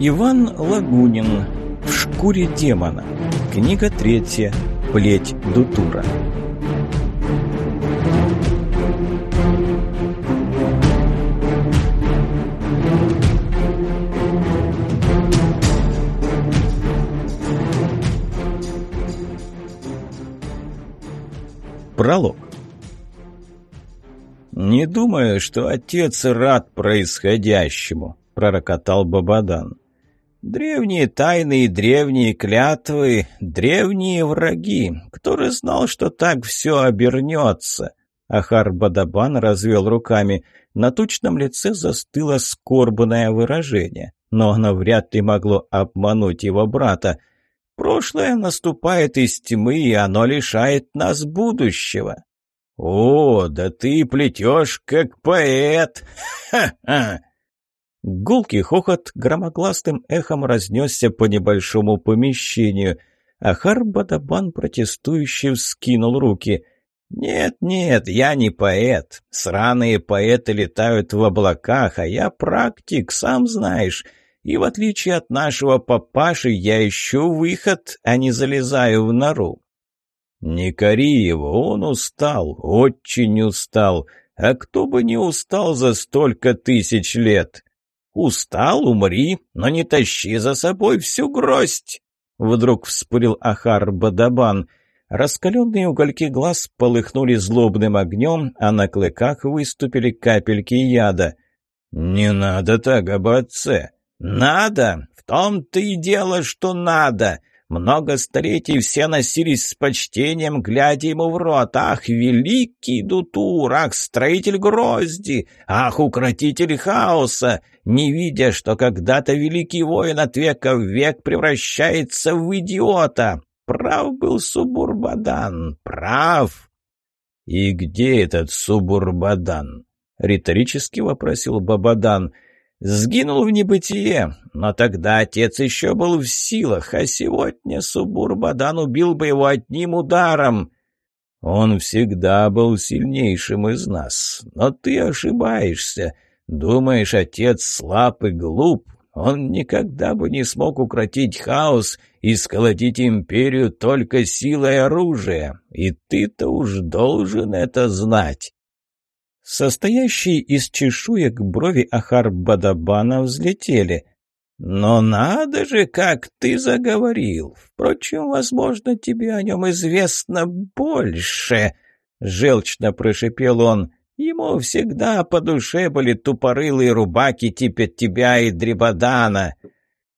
Иван Лагунин. В шкуре демона. Книга третья. Плеть Дутура. Пролог. «Не думаю, что отец рад происходящему», — пророкотал Бабадан. «Древние тайны и древние клятвы, древние враги. Кто же знал, что так все обернется?» Ахар Бадабан развел руками. На тучном лице застыло скорбное выражение, но оно вряд ли могло обмануть его брата. Прошлое наступает из тьмы, и оно лишает нас будущего. О, да ты плетешь, как поэт! Ха-ха! Гулкий хохот громогласным эхом разнесся по небольшому помещению. Ахар Бадабан протестующе вскинул руки. «Нет, нет, я не поэт. Сраные поэты летают в облаках, а я практик, сам знаешь. И в отличие от нашего папаши, я ищу выход, а не залезаю в нору. Не кори его, он устал, очень устал. А кто бы не устал за столько тысяч лет? Устал, умри, но не тащи за собой всю гроздь. Вдруг вспылил Ахар Бадабан. Раскаленные угольки глаз полыхнули злобным огнем, а на клыках выступили капельки яда. «Не надо так об отце!» «Надо! В том-то и дело, что надо! Много столетий все носились с почтением, глядя ему в рот. Ах, великий Дутур! Ах, строитель грозди! Ах, укротитель хаоса! Не видя, что когда-то великий воин от века в век превращается в идиота! Прав был Субурбадан, прав!» «И где этот Субурбадан?» — риторически вопросил Бабадан — Сгинул в небытие, но тогда отец еще был в силах, а сегодня Субурбадан убил бы его одним ударом. Он всегда был сильнейшим из нас, но ты ошибаешься. Думаешь, отец слаб и глуп? Он никогда бы не смог укротить хаос и сколотить империю только силой оружия, и ты-то уж должен это знать. Состоящие из чешуек брови Ахар-Бадабана взлетели. «Но надо же, как ты заговорил! Впрочем, возможно, тебе о нем известно больше!» Желчно прошипел он. «Ему всегда по душе были тупорылые рубаки типа тебя и Дребодана.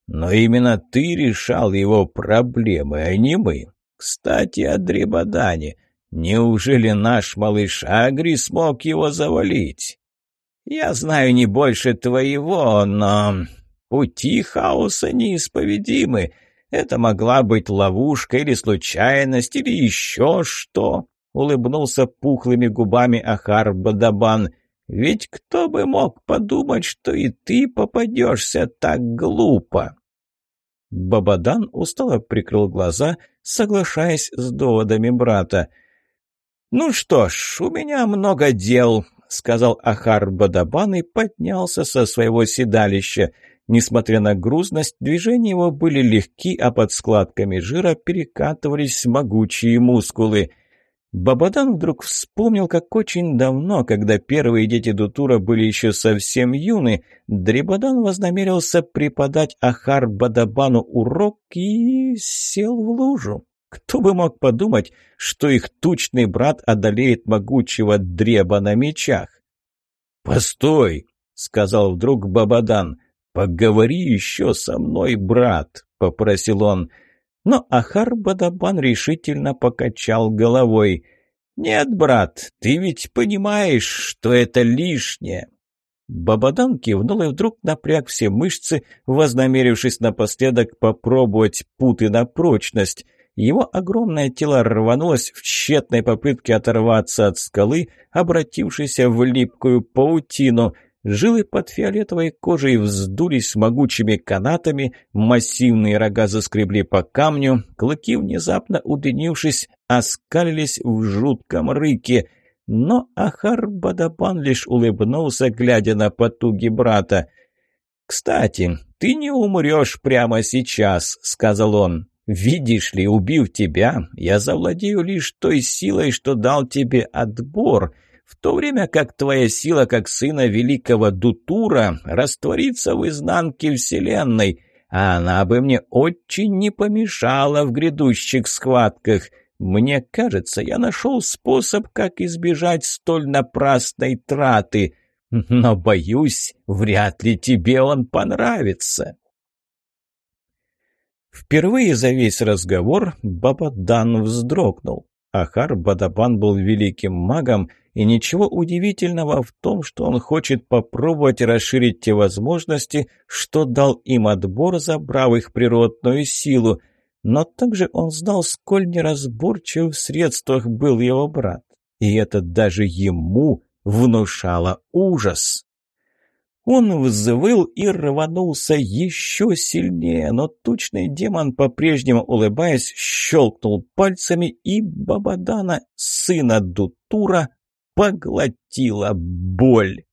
Но именно ты решал его проблемы, а не мы. Кстати, о Дребодане. Неужели наш малыш Агри смог его завалить? Я знаю не больше твоего, но пути хаоса неисповедимы. Это могла быть ловушка или случайность, или еще что. Улыбнулся пухлыми губами Ахар Бадабан. Ведь кто бы мог подумать, что и ты попадешься так глупо? Бабадан устало прикрыл глаза, соглашаясь с доводами брата. «Ну что ж, у меня много дел», — сказал Ахар Бадабан и поднялся со своего седалища. Несмотря на грузность, движения его были легки, а под складками жира перекатывались могучие мускулы. Бабадан вдруг вспомнил, как очень давно, когда первые дети Дутура были еще совсем юны, Дребадан вознамерился преподать Ахар Бадабану урок и сел в лужу. Кто бы мог подумать, что их тучный брат одолеет могучего дреба на мечах? «Постой!» — сказал вдруг Бабадан. «Поговори еще со мной, брат!» — попросил он. Но Ахар Бадабан решительно покачал головой. «Нет, брат, ты ведь понимаешь, что это лишнее!» Бабадан кивнул и вдруг напряг все мышцы, вознамерившись напоследок попробовать путы на прочность — его огромное тело рванулось в тщетной попытке оторваться от скалы, обратившейся в липкую паутину. Жилы под фиолетовой кожей вздулись могучими канатами, массивные рога заскребли по камню, клыки, внезапно удлинившись, оскалились в жутком рыке. Но Ахар Бадабан лишь улыбнулся, глядя на потуги брата. «Кстати, ты не умрешь прямо сейчас», — сказал он. «Видишь ли, убив тебя, я завладею лишь той силой, что дал тебе отбор, в то время как твоя сила, как сына великого Дутура, растворится в изнанке Вселенной, а она бы мне очень не помешала в грядущих схватках. Мне кажется, я нашел способ, как избежать столь напрасной траты, но, боюсь, вряд ли тебе он понравится». Впервые за весь разговор Бабадан вздрогнул. Ахар Бадабан был великим магом, и ничего удивительного в том, что он хочет попробовать расширить те возможности, что дал им отбор, забрав их природную силу. Но также он знал, сколь неразборчив в средствах был его брат. И это даже ему внушало ужас. Он взвыл и рванулся еще сильнее, но тучный демон, по-прежнему улыбаясь, щелкнул пальцами, и Бабадана, сына Дутура, поглотила боль.